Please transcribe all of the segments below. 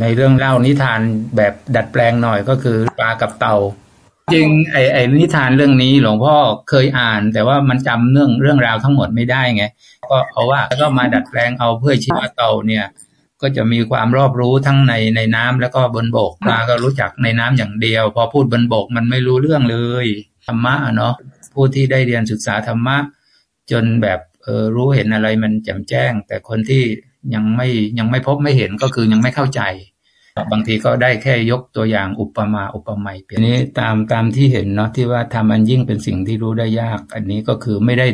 ในเรื่องเล่านิทานแบบดัดแปลงหน่อยก็คือปลากับเต่าจริงไอ้ไอ้นิทานเรื่องนี้หลวงพ่อเคยอ่าน แต่ว่ามันจำเรื่องเรื่องราวทั้งหมดไม่ได้ไงก็เพราว่าก็มาดัดแปลงเอาเพื่อชีวเต่าเนี่ย ก็จะมีความรอบรู้ทั้งในในน้ำแล้วก็บนบกปลาก็รู้จักในน้ำอย่างเดียว พอพูดบนบกมันไม่รู้เรื่องเลยธรรมะเนาะผู้ที่ได้เรียนศึกษาธรรมะ จนแบบเออรู้เห็นอะไรมันแจ่มแจ้ง แต่คนที่ ยังไม่ยังไม่พบไม่เห็นก็คือยังไม่เข้าใจ บางทีก็ได้แค่ยกตัวอย่างอุปมาอุปไมยเปนี้ตามตามที่เห็นเนาะที่ว่าทำอันยิ่งเป็นสิ่งที่รู้ได้ยาก อันนี้ก็คือไม่ได้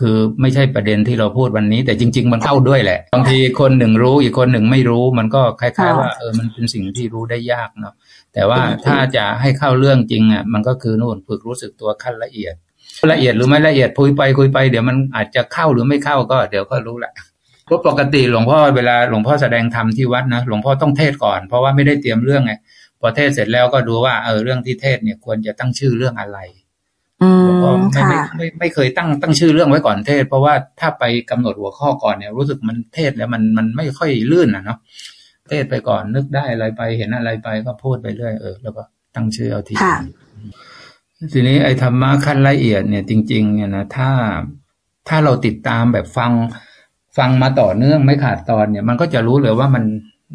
คือไม่ใช่ประเด็นที่เราพูดวันนี้ แต่จริง ๆ มันเข้าด้วยแหละ บางทีคนหนึ่งรู้อีกคนหนึ่งไม่รู้ มันก็คล้าย ๆ ว่าเออมันเป็นสิ่งที่รู้ได้ยากเนาะแต่ว่าถ้าจะให้เข้าเรื่องจริงอะมันก็คือนู่นฝึกรู้สึกตัวขั้นละเอียด ละเอียดหรือไม่ละเอียดคุยไปคุยไปเดี๋ยวมันอาจจะเข้าหรือไม่เข้าก็เดี๋ยวก็รู้แหละ เพราะปกติหลวงพ่อเวลาหลวงพ่อแสดงธรรมที่วัดนะหลวงพ่อต้องเทศก่อน เพราะว่าไม่ได้เตรียมเรื่องไงพอเทศเสร็จแล้วก็ดูว่าเออเรื่องที่เทศเนี่ยควรจะตั้งชื่อเรื่องอะไรอืก็มไม่ค่ะไม่ไม่ไม่เคยตั้งตั้งชื่อเรื่องไว้ก่อนเทศ เพราะว่าถ้าไปกำหนดหัวข้อก่อนเนี่ย รู้สึกมันเทศแล้วมันมันไม่ค่อยลื่นอะเนาะเทศไปก่อนนึกได้อะไรไปเห็นอะไรไปก็พูดไปเรื่อยเออแล้วก็ตั้งชื่อเอาทีค่ะทีนี้ไอ้ธรรมะขั้นละเอียดเนี่ยจริง ๆ เนี่ยนะถ้าถ้าเราติดตามแบบฟัง ฟังมาต่อเนื่องไม่ขาดตอนเนี่ย มันก็จะรู้เลยว่ามัน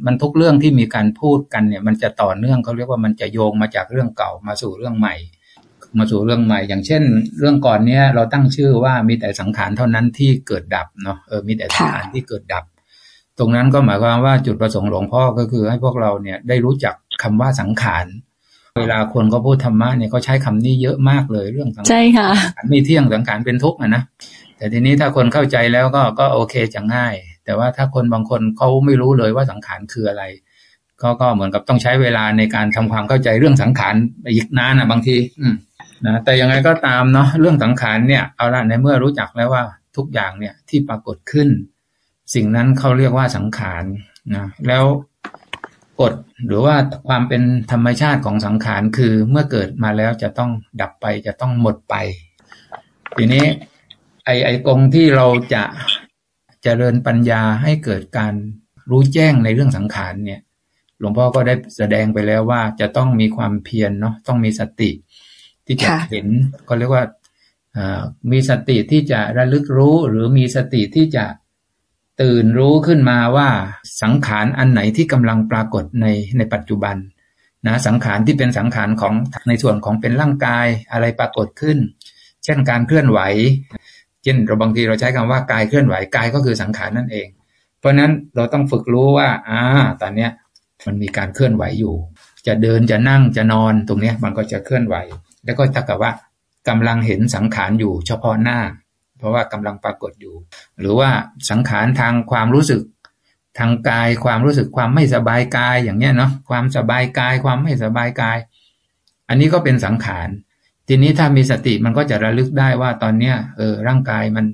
มันทุกเรื่องที่มีการพูดกันเนี่ย มันจะต่อเนื่องเขาเรียกว่ามันจะโยงมาจากเรื่องเก่ามาสู่เรื่องใหม่ มาสู่เรื่องใหม่ อย่างเช่น เรื่องก่อนเนี้ยเราตั้งชื่อว่ามีแต่สังขารเท่านั้นที่เกิดดับเนาะเออมีแต่สังขารที่เกิดดับ ตรงนั้นก็หมายความว่าจุดประสงค์หลวงพ่อก็คือให้พวกเราเนี่ยได้รู้จักคำว่าสังขาร เวลาคนเขาพูดธรรมะเนี่ยเขาใช้คำนี้เยอะมากเลยเรื่องสังขารใช่ค่ะไม่เที่ยงสังขารเป็นทุกข์อะนะแต่ทีนี้ถ้าคนเข้าใจแล้วก็ก็โอเคจะง่าย แต่ว่าถ้าคนบางคนเขาไม่รู้เลยว่าสังขารคืออะไรก็ก็เหมือนกับต้องใช้เวลาในการทำความเข้าใจเรื่องสังขารอีกนานอะบางที อืมนะแต่ยังไงก็ตามเนาะเรื่องสังขารเนี่ยเอาละในเมื่อรู้จักแล้วว่าทุกอย่างเนี่ยที่ปรากฏขึ้น สิ่งนั้นเขาเรียกว่าสังขารนะแล้ว กฎหรือว่าความเป็นธรรมชาติของสังขารคือเมื่อเกิดมาแล้วจะต้องดับไปจะต้องหมดไป ทีนี้ ไอไอกงที่เราจะเจริญปัญญาให้เกิดการรู้แจ้งในเรื่องสังขารเนี่ย หลวงพ่อก็ได้แสดงไปแล้วว่าจะต้องมีความเพียรเนาะต้องมีสติ ที่จะค่ะเห็นก็เรียกว่าอ่ามีสติที่จะระลึกรู้หรือมีสติที่จะ ตื่นรู้ขึ้นมาว่าสังขารอันไหนที่กำลังปรากฏในในปัจจุบันนะสังขารที่เป็นสังขารของในส่วนของเป็นร่างกายอะไรปรากฏขึ้น เช่นการเคลื่อนไหว เช่นเราบางทีเราใช้คำว่ากายเคลื่อนไหวกายก็คือสังขารนั่นเอง เพราะฉะนั้นเราต้องฝึกรู้ว่าอ่าตอนเนี้ยมันมีการเคลื่อนไหวอยู่ จะเดินจะนั่งจะนอนตรงเนี้ยมันก็จะเคลื่อนไหว แล้วก็เท่ากับว่ากำลังเห็นสังขารอยู่เฉพาะหน้า เพราะว่ากำลังปรากฏอยู่ หรือว่าสังขารทางความรู้สึกทางกายความรู้สึกความไม่สบายกายอย่างเงี้ยเนาะความสบายกายความไม่สบายกาย อันนี้ก็เป็นสังขาร ทีนี้ถ้ามีสติมันก็จะระลึกได้ว่าตอนเนี้ยเออร่างกายมัน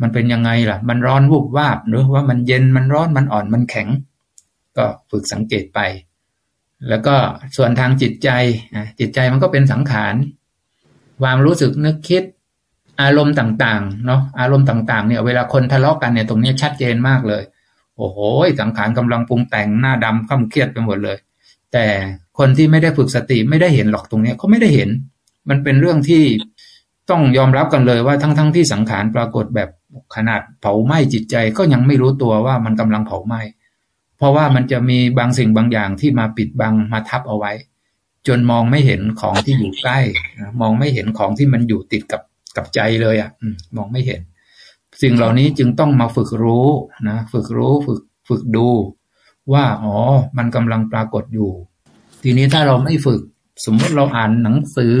มันเป็นยังไงล่ะ มันร้อนวุบวาบหรือว่ามันเย็นมันร้อนมันอ่อนมันแข็ง ก็ฝึกสังเกตไป แล้วก็ส่วนทางจิตใจจิตใจมันก็เป็นสังขารความรู้สึกนึกคิด อารมณ์ต่างๆ เนาะอารมณ์ต่างๆ เนี่ย เวลาคนทะเลาะกันเนี่ยตรงนี้ชัดเจนมากเลย โอ้โห สังขารกำลังปรุงแต่งหน้าดำข้าเครียดไปหมดเลย แต่คนที่ไม่ได้ฝึกสติไม่ได้เห็นหรอกตรงนี้เขาไม่ได้เห็น มันเป็นเรื่องที่ต้องยอมรับกันเลยว่าทั้งๆทที่สังขารปรากฏแบบขนาดเผาไหม้จิตใจก็ยังไม่รู้ตัวว่ามันกำลังเผาไหม้เพราะว่ามันจะมีบางสิ่งบางอย่างที่มาปิดบังมาทับเอาไว้ จนมองไม่เห็นของที่อยู่ใกล้ มองไม่เห็นของที่มันอยู่ติดกับ กับใจเลยอะอืมมองไม่เห็น สิ่งเหล่านี้จึงต้องมาฝึกรู้นะฝึกรู้ฝึกฝึกดู ว่าอ๋อมันกำลังปรากฏอยู่ ทีนี้ถ้าเราไม่ฝึก สมมติเราอ่านหนังสือ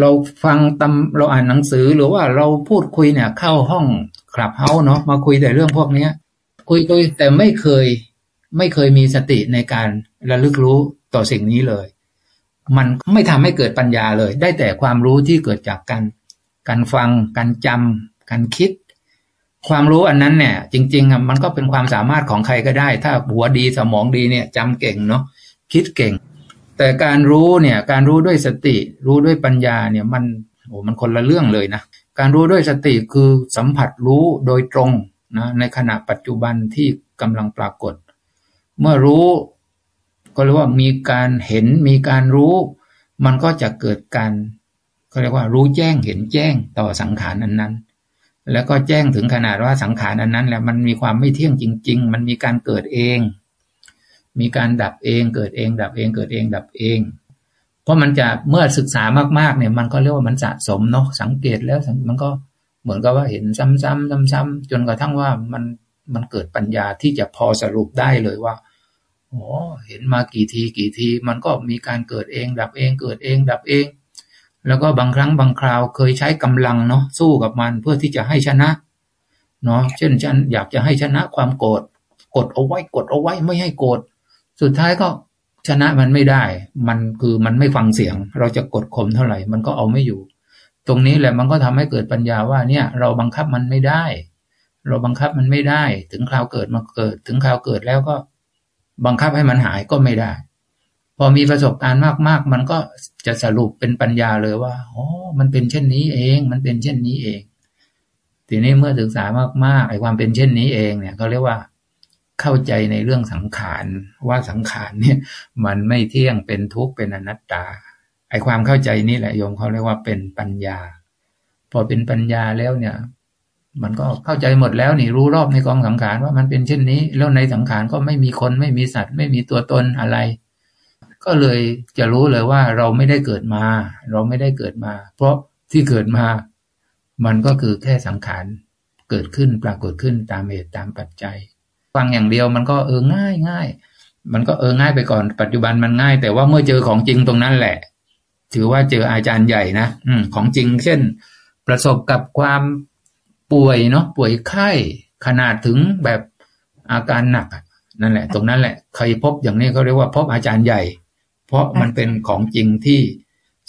เราฟังตำเราอ่านหนังสือหรือว่าเราพูดคุยเนี่ย เข้าห้องคลับเฮาเนาะมาคุยแต่เรื่องพวกเนี้ย คุยคุยแต่ไม่เคยไม่เคยมีสติในการระลึกรู้ต่อสิ่งนี้เลย มันไม่ทำให้เกิดปัญญาเลย ได้แต่ความรู้ที่เกิดจากการ การฟัง การจำการคิด ความรู้อันนั้นเนี่ย จริงๆอะมันก็เป็นความสามารถของใครก็ได้ ถ้าหัวดีสมองดีเนี่ยจำเก่งเนาะคิดเก่ง แต่การรู้เนี่ยการรู้ด้วยสติ รู้ด้วยปัญญาเนี่ยมันโอ้มันคนละเรื่องเลยนะการรู้ด้วยสติคือสัมผัสรู้โดยตรงนะในขณะปัจจุบันที่กำลังปรากฏ เมื่อรู้ก็เรียกว่ามีการเห็นมีการรู้ มันก็จะเกิดการ เขาเรียกว่ารู้แจ้งเห็นแจ้งต่อสังขารนั้นนั้น แล้วก็แจ้งถึงขนาดว่าสังขารอันนั้นแหละมันมีความไม่เที่ยงจริง ๆ มันมีการเกิดเอง มีการดับเองเกิดเอง ดับเองเกิดเองดับเอง เพราะมันจะเมื่อศึกษามากๆเนี่ยมันก็เรียกว่ามันสะสมเนาะสังเกตแล้วมันก็เหมือนกับว่าเห็นซ้ำๆซ้ำๆจนกระทั่งว่ามันมันเกิดปัญญาที่จะพอสรุปได้เลยว่าโอ้เห็นมากี่ทีกี่ที มันก็มีการเกิดเอง ดับเองเกิดเอง ดับเอง แล้วก็บางครั้งบางคราวเคยใช้กำลังเนาะสู้กับมันเพื่อที่จะให้ชนะเนาะเช่นฉันอยากจะให้ชนะความโกรธกดเอาไว้กดเอาไว้ไม่ให้โกรธสุดท้ายก็ชนะมันไม่ได้ มันคือมันไม่ฟังเสียง เราจะกดข่มเท่าไหร่ มันก็เอาไม่อยู่ ตรงนี้แหละมันก็ทำให้เกิดปัญญาว่าเนี่ย เราบังคับมันไม่ได้ เราบังคับมันไม่ได้ ถึงคราวเกิดมาเกิด ถึงคราวเกิดแล้วก็ บังคับให้มันหายก็ไม่ได้ พอมีประสบการณ์มาก ๆ มันก็จะสรุปเป็นปัญญาเลยว่าอ๋อมันเป็นเช่นนี้เอง มันเป็นเช่นนี้เอง ทีนี้เมื่อศึกษามากๆไอ้ความเป็นเช่นนี้เองเนี่ยเขาเรียกว่าเข้าใจในเรื่องสังขารว่าสังขารเนี่ย มันไม่เที่ยงเป็นทุกข์เป็นอนัตตาไอ้ความเข้าใจนี้แหละโยมเขาเรียกว่าเป็นปัญญา พอเป็นปัญญาแล้วเนี่ย มันก็เข้าใจหมดแล้วนี่รู้รอบในกองสังขารว่ามันเป็นเช่นนี้ แล้วในสังขารก็ไม่มีคนไม่มีสัตว์ ไม่มีตัวตนอะไร ก็เลยจะรู้เลยว่าเราไม่ได้เกิดมา เราไม่ได้เกิดมา เพราะที่เกิดมา มันก็คือแค่สังขารเกิดขึ้นปรากฏขึ้นตามเหตุตามปัจจัย ฟังอย่างเดียวมันก็เออง่ายง่ายมันก็เออง่ายไปก่อนปัจจุบันมันง่าย แต่ว่าเมื่อเจอของจริงตรงนั้นแหละ ถือว่าเจออาจารย์ใหญ่นะอืของจริง เช่น ประสบกับความป่วยเนาะป่วยไข้ขนาดถึงแบบอาการหนักนั่นแหละ ตรงนั้นแหละ ใครพบอย่างนี้เขาเรียกว่าพบอาจารย์ใหญ่ ราะมันเป็นของจริงที่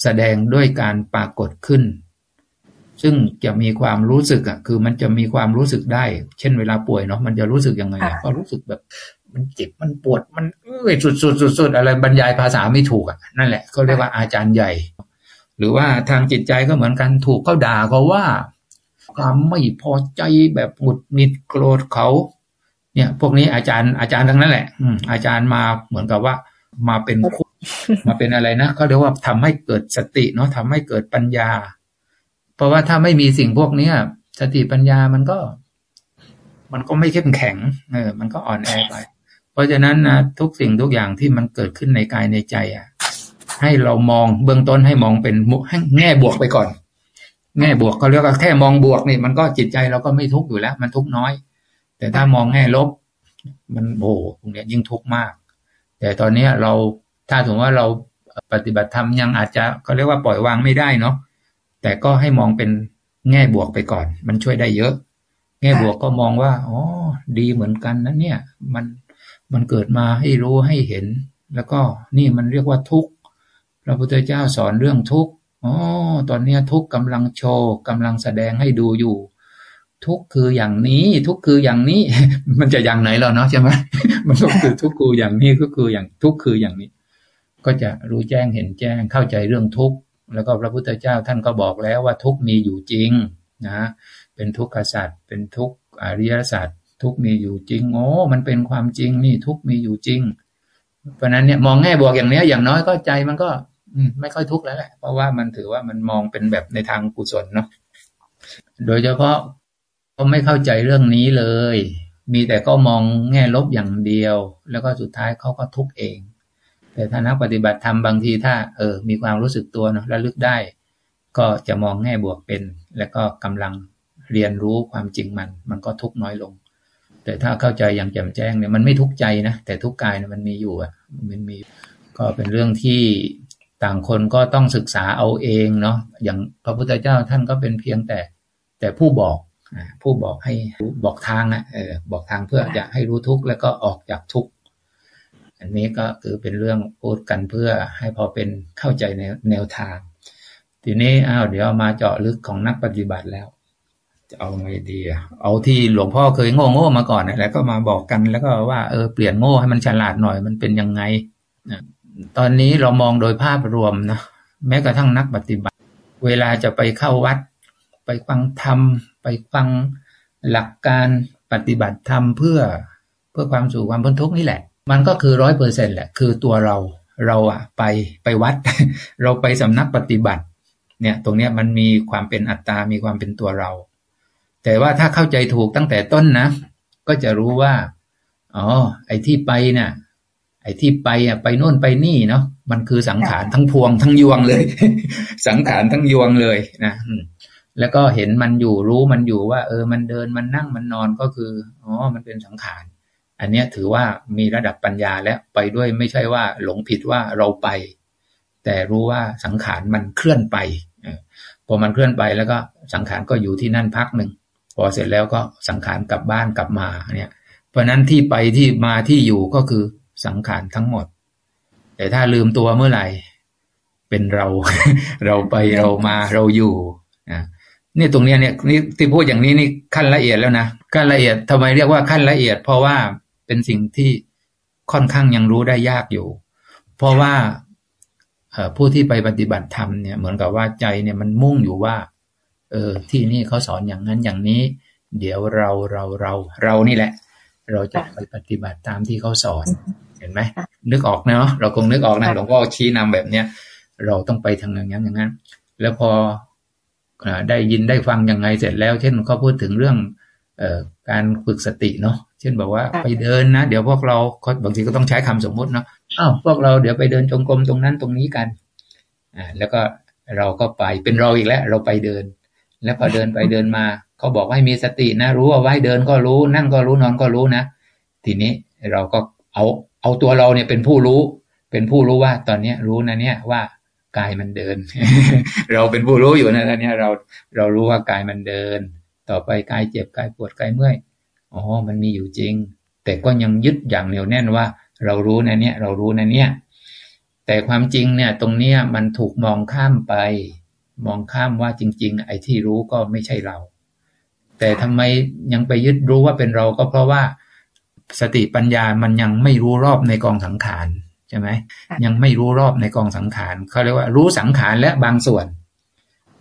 แสดงด้วยการปรากฏขึ้น ซึ่งจะมีความรู้สึกอะ คือมันจะมีความรู้สึกได้ เช่นเวลาป่วยเนาะมันจะรู้สึกยังไงก็รู้สึกแบบ มันเจ็บมันปวดมันเอ้ยสุดสุดสุดสุดอะไรบรรยายภาษาไม่ถูกอะนั่นแหละเขาเรียกว่าอาจารย์ใหญ่ หรือว่าทางจิตใจก็เหมือนกันถูกเขาด่าเขาว่าความไม่พอใจแบบหงุดหงิดโกรธเขา เนี่ย พวกนี้อาจารย์อาจารย์ทั้งนั้นแหละอือาจารย์มาเหมือนกับว่า มาเป็นคู่ มาเป็นอะไรนะเขาเรียกว่าทำให้เกิดสติเนาะทำให้เกิดปัญญา เพราะว่าถ้าไม่มีสิ่งพวกเนี้ยสติปัญญามันก็ มันก็ไม่เข้มแข็ง เออ มันก็อ่อนแอไป เพราะฉะนั้นนะทุกสิ่งทุกอย่างที่มันเกิดขึ้นในกายในใจอะ ให้เรามองเบื้องต้นให้มองเป็นแง่บวกไปก่อน แง่บวกเขาเรียกว่าแค่มองบวกนี่มันก็จิตใจเราก็ไม่ทุกข์อยู่แล้ว มันทุกข์น้อย แต่ถ้ามองแง่ลบ มันโอ้ตรงเนี้ยยิ่งทุกข์มาก แต่ตอนนี้เรา ถ้าสมมติว่าเราปฏิบัติธรรมยังอาจจะเขาเรียกว่าปล่อยวางไม่ได้เนาะแต่ก็ให้มองเป็นแง่บวกไปก่อน มันช่วยได้เยอะ แง่บวกก็มองว่าอ๋อดีเหมือนกันนะเนี่ย มันมันเกิดมาให้รู้ให้เห็น แล้วก็นี่มันเรียกว่าทุกข์พระพุทธเจ้าสอนเรื่องทุกข์อ๋อตอนนี้ทุกข์กำลังโชว์กำลังแสดงให้ดูอยู่ ทุกข์คืออย่างนี้ ทุกข์คืออย่างนี้ มันจะอย่างไหนแล้วเนาะใช่ไหมมันก็คือทุกข์คืออย่างนี้ก็คืออย่างทุกข์คืออย่างนี้ ก็จะรู้แจ้งเห็นแจ้งเข้าใจเรื่องทุกข์แล้วก็พระพุทธเจ้าท่านก็บอกแล้วว่าทุกข์มีอยู่จริงนะเป็นทุกขศาสตว์เป็นทุกข์อริยศาสัจทุกข์มีอยู่จริงโอ้มันเป็นความจริงนี่ทุกข์มีอยู่จริง เพราะนั้นเนี่ยมองแง่บวกอย่างนี้อย่างน้อยก็ใจมันก็ไม่ค่อยทุกข์แล้วแหละเพราะว่ามันถือว่ามันมองเป็นแบบในทางกุศลเนาะโดยเฉพาะก็ไม่เข้าใจเรื่องนี้เลย มีแต่ก็มองแง่ลบอย่างเดียว แล้วก็สุดท้ายเขาก็ทุกข์เอง แต่ถ้านักปฏิบัติธรรมบางทีถ้าเออมีความรู้สึกตัวเนาะระลึกได้ ก็จะมองแง่บวกเป็น แล้วก็กำลังเรียนรู้ความจริงมัน มันก็ทุกน้อยลง แต่ถ้าเข้าใจอย่างแจ่มแจ้งเนี่ยมันไม่ทุกใจนะแต่ทุกกายเนี่ยมันมีอยู่อะมันมีก็เป็นเรื่องที่ต่างคนก็ต้องศึกษาเอาเองเนาะอย่างพระพุทธเจ้าท่านก็เป็นเพียงแต่ แต่ผู้บอกผู้บอกให้บอกทางอะเออบอกทางเพื่อจะให้รู้ทุกข์แล้วก็ออกจากทุกข์ อันนี้ก็คือเป็นเรื่องพูดกันเพื่อให้พอเป็นเข้าใจในแนวทาง ทีนี้อ้าวเดี๋ยวมาเจาะลึกของนักปฏิบัติแล้ว จะเอาไงดีเอาที่หลวงพ่อเคยโง่โง่มาก่อนแล้วก็มาบอกกันแล้วก็ว่าเออเปลี่ยนโง่ให้มันฉลาดหน่อยมันเป็นยังไงตอนนี้เรามองโดยภาพรวมนะแม้กระทั่งนักปฏิบัติ เวลาจะไปเข้าวัด ไปฟังธรรม ไปฟังหลักการปฏิบัติธรรมเพื่อเพื่อความสู่ความพ้นทุกข์นี่แหละ มันก็คือร้อยเปอร์เซ็นแหละ คือตัวเราเราอะไปไปวัด เราไปสำนักปฏิบัติ เนี่ยตรงเนี้ยมันมีความเป็นอัตตา มีความเป็นตัวเรา แต่ว่าถ้าเข้าใจถูกตั้งแต่ต้นนะ ก็จะรู้ว่าอ๋อไอ้ที่ไปเนี่ยไอ้ที่ไปอะไปโน่นไปนี่เนาะมันคือสังขารทั้งพวงทั้งยวงเลย สังขารทั้งยวงเลยนะแล้วก็เห็นมันอยู่รู้มันอยู่ว่า เออมันเดินมันนั่งมันนอนก็คืออ๋อมันเป็นสังขาร อันเนี้ยถือว่ามีระดับปัญญาแล้วไปด้วยไม่ใช่ว่าหลงผิดว่าเราไป แต่รู้ว่าสังขารมันเคลื่อนไปพอมันเคลื่อนไปแล้วก็สังขารก็อยู่ที่นั่นพักหนึ่งพอเสร็จแล้วก็สังขารกลับบ้านกลับมาเนี่ย เพราะนั้นที่ไปที่มาที่อยู่ก็คือสังขารทั้งหมด แต่ถ้าลืมตัวเมื่อไหร่ เป็นเรา เราไปเรามาเราอยู่นะนี่ตรงนี้เนี่ยนี่ที่พูดอย่างนี้นี่ขั้นละเอียดแล้วนะขั้นละเอียดทำไมเรียกว่าขั้นละเอียด เพราะว่า เป็นสิ่งที่ค่อนข้างยังรู้ได้ยากอยู่ เพราะว่าผู้ที่ไปปฏิบัติธรรมเนี่ยเหมือนกับว่าใจเนี่ยมันมุ่งอยู่ว่า เออที่นี่เขาสอนอย่างนั้นอย่างนี้ เดี๋ยวเราเราเราเรานี่แหละ เราจะไปปฏิบัติตามที่เขาสอน เห็นไหมนึกออกเนาะเราคงนึกออกนะหลวงพ่อชี้นำแบบเนี้ยเราต้องไปทางอย่างนั้นอย่างนั้น แล้วพอได้ยินได้ฟังยังไงเสร็จแล้ว เช่นเขาพูดถึงเรื่องเอ่อการฝึกสติเนาะเช่นบอกว่าไปเดินนะ เดี๋ยวพวกเราบางทีก็ต้องใช้คำสมมุติเนาะอ้าวพวกเราเดี๋ยวไปเดินจงกรมตรงนั้นตรงนี้กันอ่าแล้วก็เราก็ไปเป็นเราอีกแล้ว เราไปเดิน แล้วพอเดินไปเดินมาเขาบอกให้มีสตินะ รู้ว่าไว้เดินก็รู้ นั่งก็รู้นอนก็รู้นะ ทีนี้เราก็เอาเอาตัวเราเนี่ยเป็นผู้รู้ เป็นผู้รู้ว่าตอนเนี้ยรู้นะเนี่ยว่ากายมันเดิน เราเป็นผู้รู้อยู่นะตอนนี้เราเรารู้ว่ากายมันเดิน ต่อไปกายเจ็บกายปวดกายเมื่อย อ๋อ มันมีอยู่จริง แต่ก็ยังยึดอย่างเหนียวแน่นว่า เรารู้นะเนี่ย เรารู้นะเนี่ย แต่ความจริงเนี่ย ตรงเนี้ยมันถูกมองข้ามไป มองข้ามว่าจริง ๆ ไอ้ที่รู้ก็ไม่ใช่เรา แต่ทำไมยังไปยึดรู้ว่าเป็นเราก็เพราะว่าสติปัญญามันยังไม่รู้รอบในกองสังขารใช่ไหมยังไม่รู้รอบในกองสังขารเขาเรียกว่ารู้สังขารและบางส่วน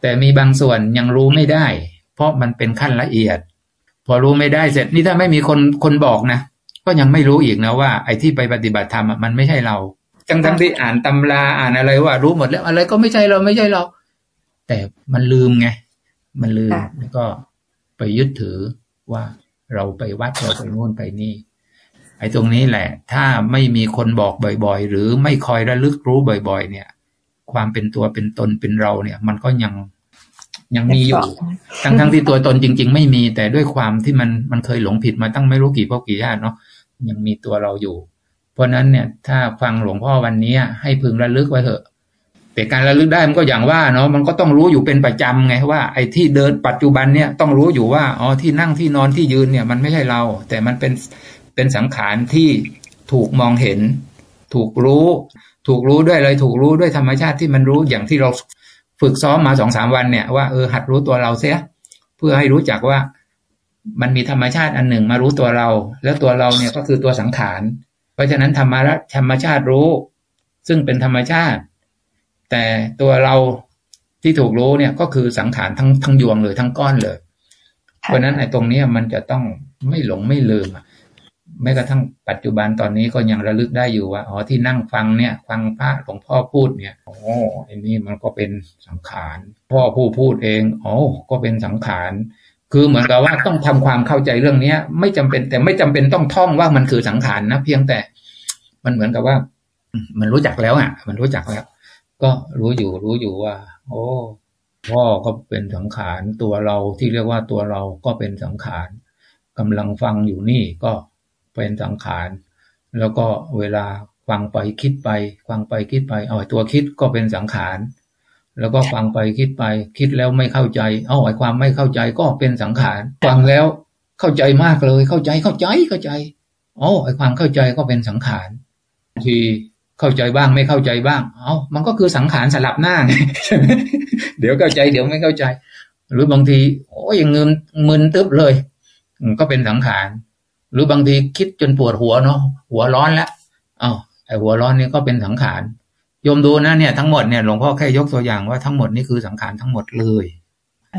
แต่มีบางส่วนยังรู้ไม่ได้ เพราะมันเป็นขั้นละเอียด พอรู้ไม่ได้เสร็จ นี่ถ้าไม่มีคนคนบอกนะก็ยังไม่รู้อีกนะว่า ไอ้ที่ไปปฏิบัติธรรมมันไม่ใช่เราทั้งทั้งที่อ่านตำราอ่านอะไรว่า รู้หมดแล้วอะไรก็ไม่ใช่เราไม่ใช่เรา แต่มันลืมไง มันลืมแล้วก็ไปยึดถือว่าเราไปวัดเราไปโน่นไปนี่ ไอ้ตรงนี้แหละ ถ้าไม่มีคนบอกบ่อย ๆ หรือไม่คอยระลึกรู้บ่อย ๆ เนี่ย ความเป็นตัวเป็นตนเป็นเราเนี่ย มันก็ยัง ยังมีอยู่ ทั้งทั้งที่ตัวตนจริง ๆ ไม่มีแต่ด้วยความที่มันมันเคยหลงผิดมาตั้งไม่รู้กี่พ่อกี่ญาติเนาะยังมีตัวเราอยู่ เพราะนั้นเนี่ยถ้าฟังหลวงพ่อวันนี้ให้พึงระลึกไว้เถอะ แต่การระลึกได้มันก็อย่างว่าเนาะมันก็ต้องรู้อยู่เป็นประจำไงว่าไอ้ที่เดินปัจจุบันเนี่ยต้องรู้อยู่ว่าอ๋อที่นั่งที่นอนที่ยืนเนี่ยมันไม่ใช่เรา แต่มันเป็นเป็นสังขารที่ถูกมองเห็น ถูกรู้ ถูกรู้ด้วยเลยถูกรู้ด้วยธรรมชาติที่มันรู้อย่างที่เรา ฝึกซ้อมมาสองสามวันเนี่ยว่าเออหัดรู้ตัวเราเสีย เพื่อให้รู้จักว่ามันมีธรรมชาติอันหนึ่งมารู้ตัวเรา แล้วตัวเราเนี่ยก็คือตัวสังขาร เพราะฉะนั้นธรรมะธรรมชาติรู้ ซึ่งเป็นธรรมชาติ แต่ตัวเราที่ถูกรู้เนี่ยก็คือสังขารทั้งทั้งยวงเลยทั้งก้อนเลย เพราะนั้นไอ้ตรงนี้มันจะต้องไม่หลงไม่ลืมอะ แม้กระทั่งปัจจุบันตอนนี้ก็ยังระลึกได้อยู่ว่าอ๋อที่นั่งฟังเนี่ย ฟังพระหลวงพ่อพูดเนี่ยโอ้ไอ้นี่มันก็เป็นสังขาร พ่อผู้พูดเองอ๋อก็เป็นสังขารคือเหมือนกับว่าต้องทำความเข้าใจเรื่องเนี้ย ไม่จำเป็นแต่ไม่จำเป็นต้องท่องว่ามันคือสังขารนะเพียงแต่ มันเหมือนกับว่า มันรู้จักแล้วอะ มันรู้จักแล้ว ก็รู้อยู่รู้อยู่ว่า โอ้พ่อก็เป็นสังขารตัวเราที่เรียกว่าตัวเราก็เป็นสังขารกำลังฟังอยู่นี่ก็ เป็นสังขาร แล้วก็เวลาฟังไปคิดไป ฟังไปคิดไปเอาตัวคิดก็เป็นสังขาร แล้วก็ฟังไปคิดไป คิดแล้วไม่เข้าใจ เอาไอ้ความไม่เข้าใจก็เป็นสังขาร ฟังแล้วเข้าใจมากเลยเข้าใจเข้าใจเข้าใจโอ้ไอ้ความเข้าใจก็เป็นสังขารทีเข้าใจบ้างไม่เข้าใจบ้าง เอามันก็คือสังขารสลับหน้าไงเดี๋ยวเข้าใจเดี๋ยวไม่เข้าใจ หรือบางที โอ้ยเงินมึนตึ๊บเลย ก็เป็นสังขาร หรือบางทีคิดจนปวดหัวเนาะหัวร้อนแล้วอ้าวไอหัวร้อนนี่ก็เป็นสังขารโยมดูนะเนี่ยทั้งหมดเนี่ยหลวงพ่อแค่ยกตัวอย่างว่าทั้งหมดนี่คือสังขารทั้งหมดเลย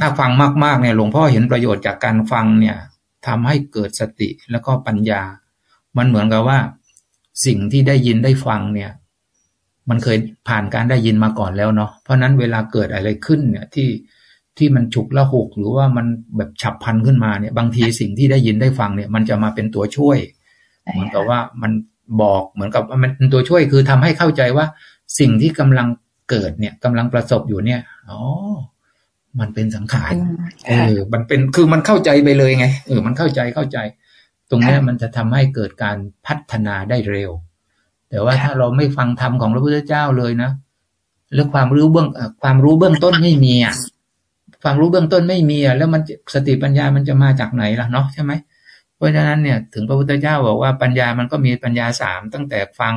ถ้าฟังมากๆเนี่ยหลวงพ่อเห็นประโยชน์จากการฟังเนี่ยทำให้เกิดสติแล้วก็ปัญญา มันเหมือนกับว่า สิ่งที่ได้ยินได้ฟังเนี่ย มันเคยผ่านการได้ยินมาก่อนแล้วเนาะเพราะนั้นเวลาเกิดอะไรขึ้นเนี่ยที่ ที่มันฉุกละหุกหรือว่ามันแบบฉับพันขึ้นมาเนี่ย บางทีสิ่งที่ได้ยินได้ฟังเนี่ย มันจะมาเป็นตัวช่วย เหมือนกับว่ามันบอกเหมือนกับมันเป็นตัวช่วยคือทำให้เข้าใจว่า สิ่งที่กำลังเกิดเนี่ยกำลังประสบอยู่เนี่ยอ๋อมันเป็นสังขารเออ มันเป็นคือมันเข้าใจไปเลยไงเออมันเข้าใจเข้าใจ ตรงนี้มันจะทำให้เกิดการพัฒนาได้เร็ว แต่ว่าถ้าเราไม่ฟังธรรมของพระพุทธเจ้าเลยนะเรื่องความรู้เบื้องความรู้เบื้องต้นไม่มีอะ ความรู้เบื้องต้นไม่มีอะแล้วมันสติปัญญามันจะมาจากไหนล่ะเนาะใช่ไหมเพราะฉะนั้นเนี่ยถึงพระพุทธเจ้าบอกว่าปัญญามันก็มีปัญญาสามตั้งแต่ฟัง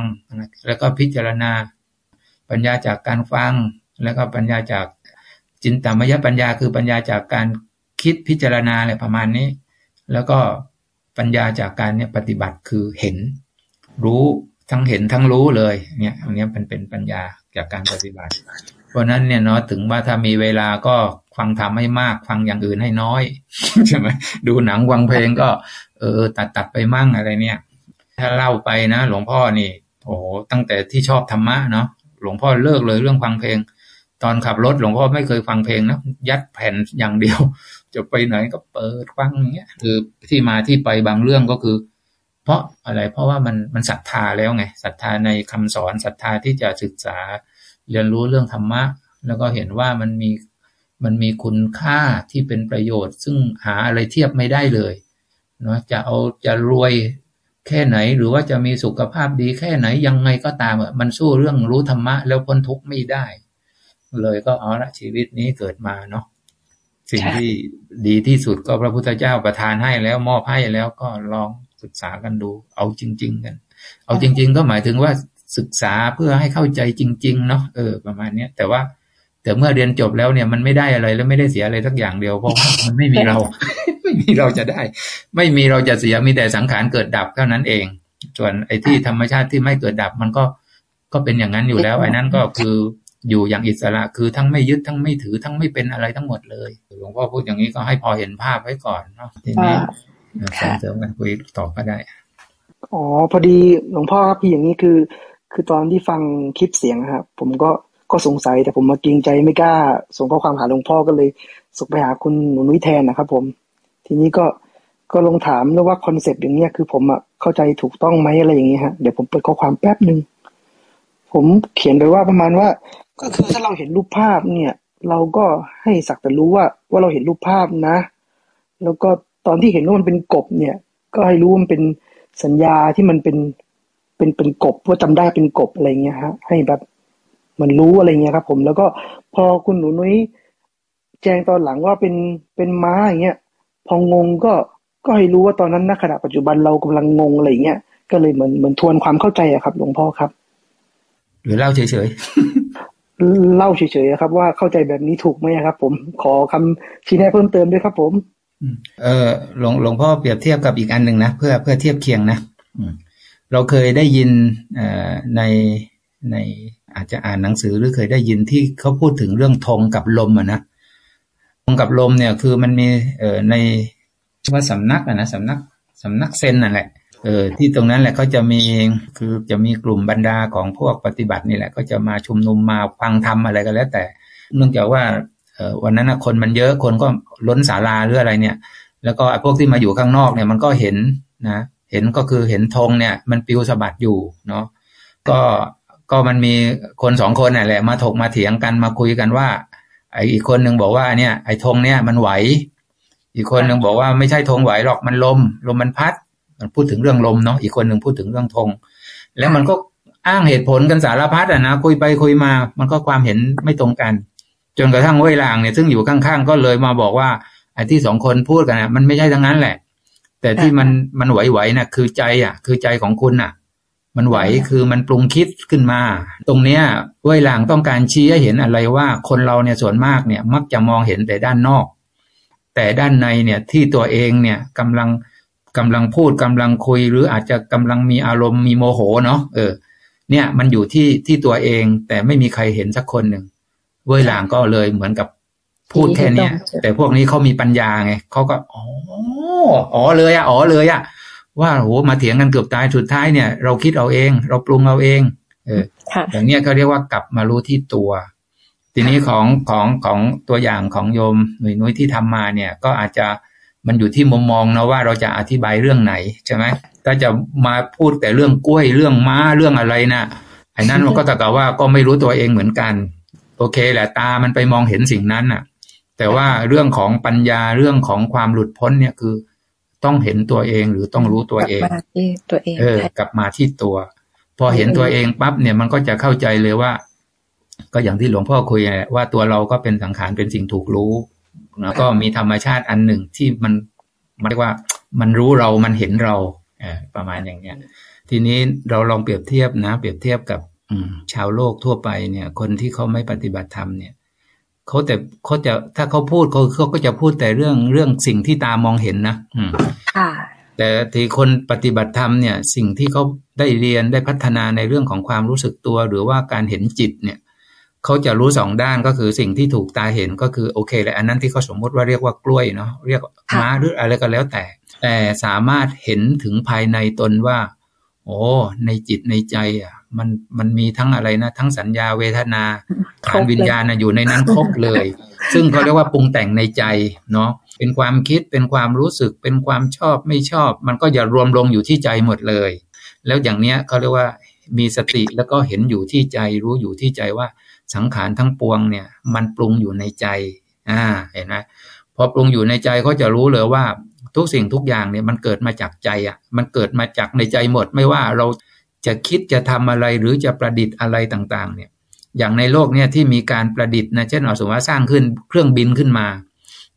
แล้วก็พิจารณา ปัญญาจากการฟัง แล้วก็ปัญญาจากจินตามยปัญญาคือปัญญาจากการคิดพิจารณาอะไรประมาณนี้ แล้วก็ปัญญาจากการเนี่ยปฏิบัติคือเห็น รู้ทั้งเห็นทั้งรู้เลยเนี่ยอันนี้เป็นเป็นปัญญาจากการปฏิบัติ เพราะนั้นเนี่ยเนาะถึงว่าถ้ามีเวลาก็ฟังธรรมให้มาก ฟังอย่างอื่นให้น้อยใช่ไหมดูหนังวังเพลงก็ เออ ตัดตัดไปมั่งอะไรเนี่ย ถ้าเล่าไปนะ หลวงพ่อนี่ โอ้ตั้งแต่ที่ชอบธรรมะเนาะหลวงพ่อเลิกเลยเรื่องฟังเพลง ตอนขับรถหลวงพ่อไม่เคยฟังเพลงนะยัดแผ่นอย่างเดียว จะไปไหนก็เปิดฟังอย่างเงี้ยคือที่มาที่ไปบางเรื่องก็คือ เพราะอะไรเพราะว่ามันมันศรัทธาแล้วไงศรัทธาในคำสอนศรัทธาที่จะศึกษา เรียนรู้เรื่องธรรมะ แล้วก็เห็นว่ามันมีมันมีคุณค่าที่เป็นประโยชน์ ซึ่งหาอะไรเทียบไม่ได้เลยเนาะจะเอาจะรวยแค่ไหนหรือว่าจะมีสุขภาพดีแค่ไหนยังไงก็ตามอะมันสู้เรื่องรู้ธรรมะแล้วพ้นทุกข์ไม่ได้ เลยก็เอาละชีวิตนี้เกิดมาเนาะสิ่งที่ดีที่สุดก็พระพุทธเจ้าประทานให้แล้วมอบให้แล้วก็ลองศึกษากันดู เอาจริง ๆ กัน เอาจริง ๆ ก็หมายถึงว่า ศึกษาเพื่อให้เข้าใจจริง ๆ เนาะเออประมาณเนี้ยแต่ว่าแต่เมื่อเรียนจบแล้วเนี่ยมันไม่ได้อะไรแล้วไม่ได้เสียอะไรสักอย่างเดียวเพราะมันไม่มีเรา ไม่มีเราจะได้ ไม่มีเราจะเสียมีแต่สังขารเกิดดับเท่านั้นเอง ส่วนไอ้ที่ธรรมชาติที่ไม่เกิดดับมันก็ก็เป็นอย่างนั้นอยู่แล้วไอ้นั้นก็คืออยู่อย่างอิสระคือทั้งไม่ยึดทั้งไม่ถือทั้งไม่เป็นอะไรทั้งหมดเลยหลวงพ่อพูดอย่างนี้ก็ให้พอเห็นภาพไว้ก่อนเนาะทีนี้เสริมกันคุยต่อก็ได้อ๋อพอดีหลวงพ่อครับพี่อย่างนี้คือ คือตอนที่ฟังคลิปเสียงครับผมก็ก็สงสัยแต่ผมมาเกรงใจไม่กล้า ส่งข้อความหาหลวงพ่อก็เลยส่งไปหาคุณหนุนุ้ยแทนนะครับ ผม ทีนี้ก็ก็ลงถามแล้วว่าคอนเซปต์อย่างเนี้ยคือผมอะเข้าใจถูกต้องไหมอะไรอย่างเงี้ยฮะเดี๋ยวผมเปิดข้อความแป๊บหนึ่งผมเขียนไปว่าประมาณว่า ก็คือถ้าเราเห็นรูปภาพเนี่ย เราก็ให้สักแต่รู้ว่า ว่าเราเห็นรูปภาพนะ แล้วก็ตอนที่เห็นว่ามันเป็นกบเนี่ย ก็ให้รู้ว่ามันเป็นสัญญาที่มันเป็น เป็นเป็นกบว่าจำได้เป็นกบอะไรเงี้ยฮะ ให้แบบมันรู้อะไรเงี้ยครับ ผมแล้วก็พอคุณหนูนุ้ยแจ้งตอนหลังว่าเป็นเป็นม้าอย่างเงี้ยพองงก็ก็ให้รู้ว่าตอนนั้นณขณะปัจจุบันเรากำลังงงอะไรเงี้ยก็เลยเหมือนเหมือนทวนความเข้าใจอะครับ หลวงพ่อครับ หรือเล่าเฉยๆเล่าเฉยๆครับ ว่าเข้าใจแบบนี้ถูกไหมครับ ผมขอคำชี้แนะเพิ่มเติมด้วยครับ ผมเออหลวงหลวงพ่อเปรียบเทียบกับอีกอันหนึ่งนะเพื่อเพื่อเทียบเคียงนะ เราเคยได้ยินในในอาจจะอ่านหนังสือหรือเคยได้ยินที่เขาพูดถึงเรื่องธงกับลมอะนะธงกับลมเนี่ยคือมันมีเอ่อในว่าสำนักอะนะสำนักสำนักเซนนั่นแหละเออที่ตรงนั้นแหละเขาจะมีคือจะมีกลุ่มบรรดาของพวกปฏิบัตินี่แหละก็จะมาชุมนุมมาฟังธรรมอะไรก็แล้ว แต่เนื่องจากว่าวันนั้นคนมันเยอะคนก็ล้นศาลาหรืออะไรเนี่ย แล้วก็พวกที่มาอยู่ข้างนอกเนี่ยมันก็เห็นนะ เห็นก็คือเห็นธงเนี่ย มันปิวสะบัดอยู่เนาะก็ก็มันมีคนสองคนน่ะแหละมาถกมาเถียงกันมาคุยกันว่า ไออีกคนหนึ่งบอกว่าเนี่ย ไอธงเนี่ยมันไหว อีกคนหนึ่งบอกว่าไม่ใช่ธงไหวหรอกมันลม ลมมันพัด มันพูดถึงเรื่องลมเนาะอีกคนหนึ่งพูดถึงเรื่องธงแล้วมันก็อ้างเหตุผลกันสารพัดอะนะคุยไปคุยมา มันก็ความเห็นไม่ตรงกัน จนกระทั่งเวลางเนี่ยซึ่งอยู่ข้างๆก็เลยมาบอกว่าไอ้ที่สองคนพูดกันนะมันไม่ใช่ทั้งนั้นแหละ แต่ที่มันมันไหวๆนะ่ะ คือใจอะ คือใจของคุณอะ มันไหวคือมันปรุงคิดขึ้นมา ตรงเนี้ยเวลางต้องการชี้ให้เห็นอะไรว่าคนเราเนี่ยส่วนมากเนี่ย มักจะมองเห็นแต่ด้านนอก แต่ด้านในเนี่ยที่ตัวเองเนี่ยกำลังกำลังพูดกำลังคุย หรืออาจจะกำลังมีอารมณ์มีโมโหเนาะเออ เนี่ยมันอยู่ที่ที่ตัวเองแต่ไม่มีใครเห็นสักคนหนึ่งเว้ยหลางก็เลยเหมือนกับ พูดแค่เนี้ยแต่พวกนี้เขามีปัญญาไงเขาก็อ๋ออ๋อเลยอะอ๋อเลยอะ ว่าโหมาเถียงกันเกือบตายสุดท้ายเนี่ย เราคิดเอาเอง เราปรุงเอาเอง เอออย่างเนี้ยเขาเรียกว่ากลับมารู้ที่ตัว ทีนี้ของของของตัวอย่างของโยมหน่วยนุ้ยที่ทำมาเนี่ย ก็อาจจะมันอยู่ที่มุมมองนะว่าเราจะอธิบายเรื่องไหนใช่ไหมถ้าจะมาพูดแต่เรื่องกล้วยเรื่องม้าเรื่องอะไรนะไอ้นั้นมันก็ตะกับว่าก็ไม่รู้ตัวเองเหมือนกัน โอเคแหละตามันไปมองเห็นสิ่งนั้นน่ะ แต่ว่าเรื่องของปัญญาเรื่องของความหลุดพ้นเนี่ยคือ ต้องเห็นตัวเองหรือต้องรู้ตัวเองกลับมาที่ตัวเอง เออ กลับมาที่ตัว พอเห็นตัวเองปั๊บเนี่ยมันก็จะเข้าใจเลยว่า ก็อย่างที่หลวงพ่อคุยว่าตัวเราก็เป็นสังขารเป็นสิ่งถูกรู้แล้วก็มีธรรมชาติอันหนึ่งที่มันมันเรียกว่ามันรู้เรามันเห็นเราอประมาณอย่างเนี้ย ทีนี้เราลองเปรียบเทียบนะ เปรียบเทียบกับชาวโลกทั่วไปเนี่ย คนที่เขาไม่ปฏิบัติธรรมเนี่ย เขาแต่เขาจะถ้าเขาพูดเขาเขาก็จะพูดแต่เรื่องเรื่องสิ่งที่ตามองเห็นนะอืมแต่ที่คนปฏิบัติธรรมเนี่ย สิ่งที่เขาได้เรียนได้พัฒนาในเรื่องของความรู้สึกตัว หรือว่าการเห็นจิตเนี่ยเขาจะรู้สองด้านก็คือสิ่งที่ถูกตาเห็นก็คือโอเคเลยอันนั้นที่เขาสมมติว่าเรียกว่ากล้วยเนาะเรียกม้าหรืออะไรก็แล้วแต่ แต่สามารถเห็นถึงภายในตนว่า โอ้ในจิตในใจอะ มันมันมีทั้งอะไรนะทั้งสัญญาเวทนาฐานวิญญาณอยู่ในนั้นครบเลย ซึ่งเขาเรียกว่าปรุงแต่งในใจเนาะเป็นความคิดเป็นความรู้สึกเป็นความชอบไม่ชอบ มันก็จะรวมลงอยู่ที่ใจหมดเลย แล้วอย่างเนี้ยเขาเรียกว่ามีสติแล้วก็เห็นอยู่ที่ใจรู้อยู่ที่ใจว่าสังขารทั้งปวงเนี่ย มันปรุงอยู่ในใจอ่าเห็นไหมพอปรุงอยู่ในใจเขาจะรู้เลยว่าทุกสิ่งทุกอย่างเนี่ยมันเกิดมาจากใจอะ มันเกิดมาจากในใจหมด ไม่ว่าเรา จะคิดจะทำอะไรหรือจะประดิษฐ์อะไรต่างๆ เนี่ย อย่างในโลกเนี่ยที่มีการประดิษฐ์นะเช่นเอาสมมติว่าสร้างขึ้นเครื่องบินขึ้นมา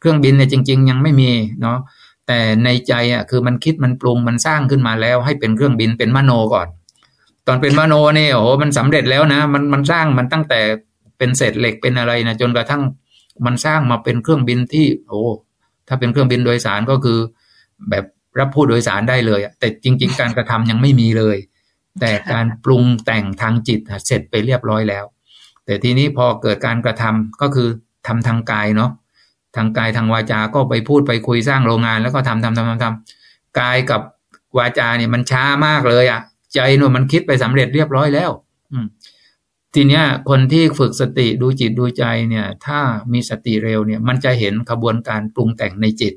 เครื่องบินเนี่ยจริง ๆ ยังไม่มีเนาะแต่ในใจอะคือมันคิดมันปรุงมันสร้างขึ้นมาแล้ว ให้เป็นเครื่องบินเป็นมโนก่อน ตอนเป็นมโนเนี่ยโอ้โหมันสำเร็จแล้วนะ มันมันสร้างมันตั้งแต่เป็นเศษเหล็กเป็นอะไรนะจนกระทั่งมันสร้างมาเป็นเครื่องบินที่โอ้ถ้าเป็นเครื่องบินโดยสารก็คือ แบบรับผู้โดยสารได้เลยแต่จริง ๆ การกระทำยังไม่มีเลย แต่การปรุงแต่งทางจิตเสร็จไปเรียบร้อยแล้ว แต่ทีนี้พอเกิดการกระทำก็คือทำทางกายเนาะทางกายทางวาจาก็ไปพูดไปคุยสร้างโรงงาน แล้วก็ทำทำทำทำทำกายกับวาจาเนี่ยมันช้ามากเลยอะ่ะ ใจนู่นมันคิดไปสำเร็จเรียบร้อยแล้ว อืมทีเนี้ยคนที่ฝึกสติดูจิตดูใจเนี่ย ถ้ามีสติเร็วเนี่ย มันจะเห็นขบวนการปรุงแต่งในจิต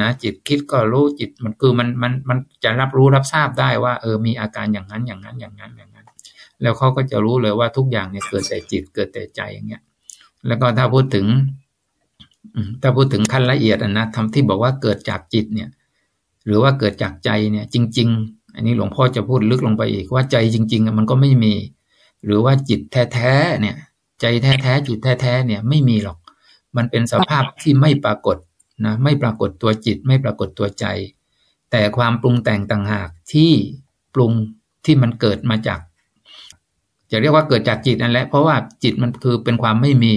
นะจิตคิดก็รู้จิตมันคือมันมันมันจะรับรู้รับทราบได้ว่าเออมีอาการอย่างนั้นอย่างนั้นอย่างนั้นอย่างนั้น แล้วเขาก็จะรู้เลยว่าทุกอย่างเนี่ยเกิดแต่จิตเกิดแต่ใจอย่างเงี้ยแล้วก็ถ้าพูดถึงถ้าพูดถึงขั้นละเอียดนะทำที่บอกว่าเกิดจากจิตเนี่ย หรือว่าเกิดจากใจเนี่ย จริง ๆ อันนี้หลวงพ่อจะพูดลึกลงไปอีกว่าใจจริง ๆ มันก็ไม่มี หรือว่าจิตแท้ๆเนี่ย ใจแท้ๆจิตแท้ๆเนี่ยไม่มีหรอก มันเป็นสภาพที่ไม่ปรากฏ นะไม่ปรากฏตัวจิตไม่ปรากฏตัวใจ แต่ความปรุงแต่งต่างหากที่ปรุงที่มันเกิดมาจาก จะเรียกว่าเกิดจากจิตนั่นแหละเพราะว่าจิตมันคือเป็นความไม่มี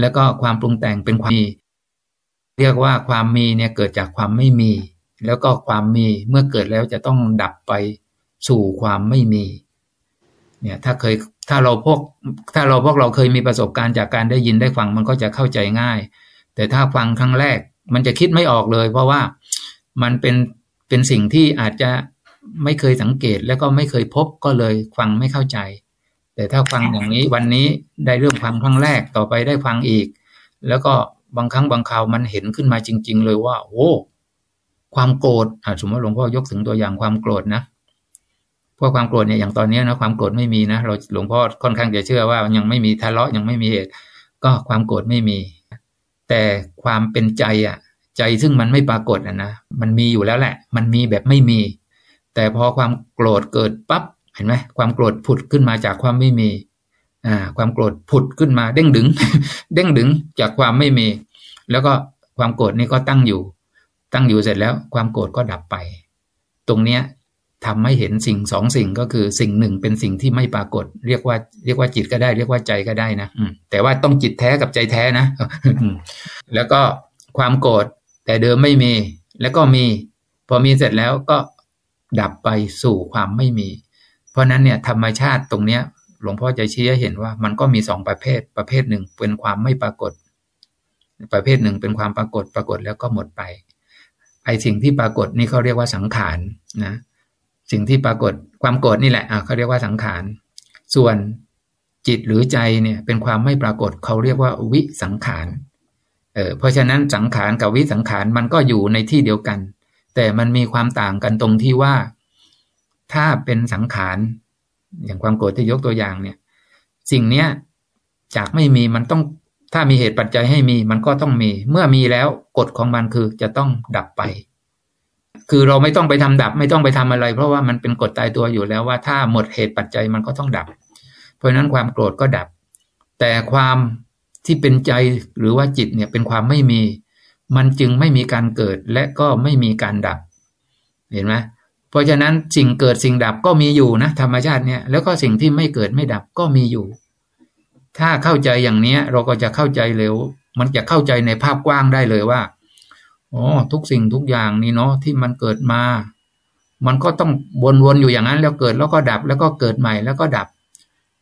แล้วก็ความปรุงแต่งเป็นความมี เรียกว่าความมีเนี่ยเกิดจากความไม่มี แล้วก็ความมีเมื่อเกิดแล้วจะต้องดับไปสู่ความไม่มีเนี่ยถ้าเคยถ้าเราพวกถ้าเราพวกเราเคยมีประสบการณ์จากการได้ยินได้ฟังมันก็จะเข้าใจง่าย แต่ถ้าฟังครั้งแรก มันจะคิดไม่ออกเลย เพราะว่ามันเป็นเป็นสิ่งที่อาจจะไม่เคยสังเกตแล้วก็ไม่เคยพบก็เลยฟังไม่เข้าใจ แต่ถ้าฟังอย่างนี้วันนี้ได้เริ่มฟังครั้งแรกต่อไปได้ฟังอีก แล้วก็บางครั้งบางคราวมันเห็นขึ้นมาจริง ๆ เลยว่าโอ้ความโกรธสมมติหลวงพ่อยกถึงตัวอย่างความโกรธนะพวกความโกรธเนี่ยอย่างตอนนี้นะความโกรธไม่มีนะเราหลวงพ่อค่อนข้างจะเชื่อว่ายังไม่มีทะเลาะยังไม่มีเหตุก็ความโกรธไม่มี แต่ความเป็นใจอะ ใจซึ่งมันไม่ปรากฏอะนะมันมีอยู่แล้วแหละ มันมีแบบไม่มี แต่พอความโกรธเกิดปั๊บเห็นไหมความโกรธผุดขึ้นมาจากความไม่มีอ่าความโกรธผุดขึ้นมาเด้งดึง เด้งดึงจากความไม่มี แล้วก็ความโกรธนี่ก็ตั้งอยู่ ตั้งอยู่เสร็จแล้ว ความโกรธก็ดับไป ตรงเนี้ย ทำให้เห็นสิ่งสองสิ่งก็คือสิ่งหนึ่งเป็นสิ่งที่ไม่ปรากฏ เรียกว่าเรียกว่าจิตก็ได้ เรียกว่าใจก็ได้นะอืแต่ว่าต้องจิตแท้กับใจแท้นะแล้วก็ความโกรธแต่เดิมไม่มี แล้วก็มี พอมีเสร็จแล้วก็ดับไปสู่ความไม่มี เพราะนั้นเนี่ยธรรมชาติตรงเนี้ย หลวงพ่อจะชี้ให้เห็นว่ามันก็มีสองประเภท ประเภทหนึ่งเป็นความไม่ปรากฏ ประเภทหนึ่งเป็นความปรากฏปรากฏแล้วก็หมดไปไอสิ่งที่ปรากฏนี่เขาเรียกว่าสังขารนะ สิ่งที่ปรากฏความโกรธนี่แหละะเขาเรียกว่าสังขาร ส่วนจิตหรือใจเนี่ยเป็นความไม่ปรากฏเขาเรียกว่าวิสังขารเออเพราะฉะนั้นสังขารกับวิสังขารมันก็อยู่ในที่เดียวกัน แต่มันมีความต่างกันตรงที่ว่า ถ้าเป็นสังขาร อย่างความโกรธที่ยกตัวอย่างเนี่ย สิ่งเนี้ยจากไม่มีมันต้องถ้ามีเหตุปัจจัยให้มีมันก็ต้องมี เมื่อมีแล้วกฎของมันคือจะต้องดับไป คือเราไม่ต้องไปทำดับ ไม่ต้องไปทำอะไร เพราะว่ามันเป็นกฎตายตัวอยู่แล้วว่าถ้าหมดเหตุปัจจัยมันก็ต้องดับ เพราะฉะนั้นความโกรธก็ดับ แต่ความที่เป็นใจหรือว่าจิตเนี่ยเป็นความไม่มี มันจึงไม่มีการเกิดและก็ไม่มีการดับ เห็นไหมเพราะฉะนั้นสิ่งเกิดสิ่งดับก็มีอยู่นะธรรมชาติเนี่ยแล้วก็สิ่งที่ไม่เกิดไม่ดับก็มีอยู่ ถ้าเข้าใจอย่างนี้เราก็จะเข้าใจเร็ว มันจะเข้าใจในภาพกว้างได้เลยว่า อ๋อทุกสิ่งทุกอย่างนี่เนาะที่มันเกิดมา มันก็ต้องวนๆอยู่อย่างนั้นแล้วเกิดแล้วก็ดับแล้วก็เกิดใหม่แล้วก็ดับ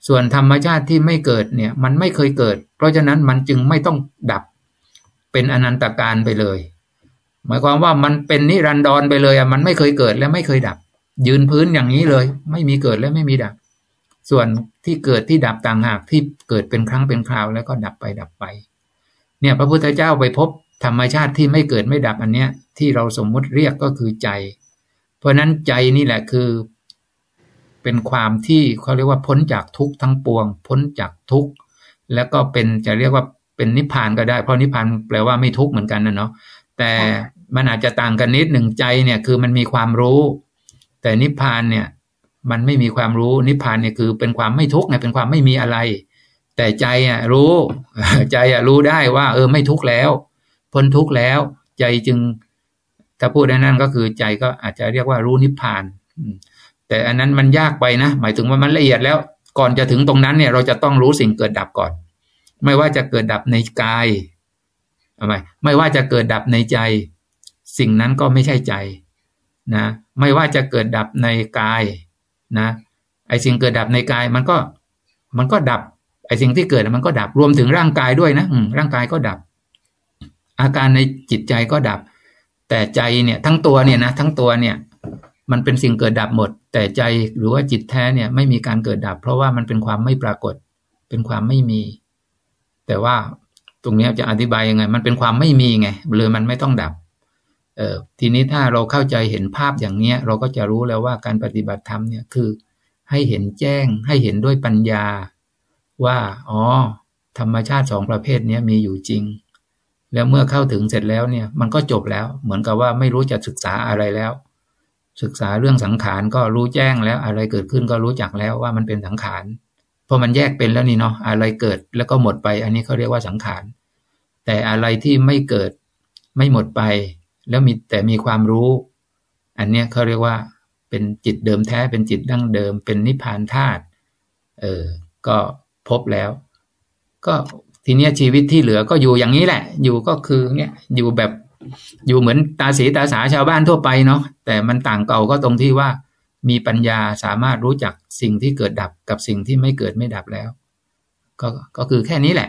ส่วนธรรมชาติที่ไม่เกิดเนี่ย มันไม่เคยเกิด เพราะฉะนั้นมันจึงไม่ต้องดับเป็นอนันตการไปเลย หมายความว่ามันเป็นนิรันดรไปเลยอะมันไม่เคยเกิดและไม่เคยดับ ยืนพื้นอย่างนี้เลย ไม่มีเกิดและไม่มีดับ ส่วนที่เกิดที่ดับต่างหากที่เกิดเป็นครั้งเป็นคราวแล้วก็ดับไปดับไป เนี่ยพระพุทธเจ้าไปพบ ธรรมชาติที่ไม่เกิดไม่ดับอันเนี้ย ที่เราสมมุติเรียกก็คือใจ เพราะนั้นใจนี่แหละคือ เป็นความที่เขาเรียกว่าพ้นจากทุกข์ทั้งปวง พ้นจากทุกข์แล้วก็เป็นจะเรียกว่าเป็นนิพพานก็ได้ เพราะนิพพานแปลว่าไม่ทุกข์เหมือนกันนะเนาะแต่มันอาจจะต่างกันนิดหนึ่งใจเนี่ยคือมันมีความรู้ แต่นิพพานเนี่ย มันไม่มีความรู้นิพพานเนี่ยคือเป็นความไม่ทุกข์ไงเป็นความไม่มีอะไร แต่ใจอะรู้ใจอะรู้ได้ว่า เออไม่ทุกข์แล้ว พ้นทุกข์แล้ว ใจจึงถ้าพูดได้นั่นก็คือใจก็อาจจะเรียกว่ารู้นิพพานแต่อันนั้นมันยากไปนะ หมายถึงว่ามันละเอียดแล้ว ก่อนจะถึงตรงนั้นเนี่ย เราจะต้องรู้สิ่งเกิดดับก่อน ไม่ว่าจะเกิดดับในกายทำไมไม่ว่าจะเกิดดับในใจ สิ่งนั้นก็ไม่ใช่ใจนะ ไม่ว่าจะเกิดดับในกายนะ ไอสิ่งเกิดดับในกายมันก็ มันก็ดับ ไอสิ่งที่เกิดมันก็ดับรวมถึงร่างกายด้วยนะร่างกายก็ดับ อาการในจิตใจก็ดับ แต่ใจเนี่ยทั้งตัวเนี่ยนะทั้งตัวเนี่ย มันเป็นสิ่งเกิดดับหมด แต่ใจหรือว่าจิตแท้เนี่ยไม่มีการเกิดดับ เพราะว่ามันเป็นความไม่ปรากฏ เป็นความไม่มี แต่ว่าตรงนี้จะอธิบายยังไง มันเป็นความไม่มีไงเลยมันไม่ต้องดับเออทีนี้ถ้าเราเข้าใจเห็นภาพอย่างเนี้ย เราก็จะรู้แล้วว่าการปฏิบัติธรรมเนี่ยคือ ให้เห็นแจ้ง ให้เห็นด้วยปัญญา ว่า อ๋อ ธรรมชาติสองประเภทนี้มีอยู่จริง แล้วเมื่อเข้าถึงเสร็จแล้วเนี่ยมันก็จบแล้ว เหมือนกับว่าไม่รู้จะศึกษาอะไรแล้ว ศึกษาเรื่องสังขารก็รู้แจ้งแล้วอะไรเกิดขึ้นก็รู้จักแล้วว่ามันเป็นสังขารเพราะมันแยกเป็นแล้วนี่เนาะอะไรเกิดแล้วก็หมดไป อันนี้เขาเรียกว่าสังขาร แต่อะไรที่ไม่เกิดไม่หมดไป แล้วมีแต่มีความรู้ อันเนี้ยเขาเรียกว่าเป็นจิตเดิมแท้เป็นจิตดั้งเดิม เป็นนิพพานธาตุเออก็พบแล้ว ก็ ทีเนี้ยชีวิตที่เหลือก็อยู่อย่างนี้แหละ อยู่ก็คือเนี้ยอยู่แบบอยู่เหมือนตาสีตาสาชาวบ้านทั่วไปเนาะแต่มันต่างเก่าก็ตรงที่ว่า มีปัญญาสามารถรู้จักสิ่งที่เกิดดับกับสิ่งที่ไม่เกิดไม่ดับแล้ว ก็ก็คือแค่นี้แหละ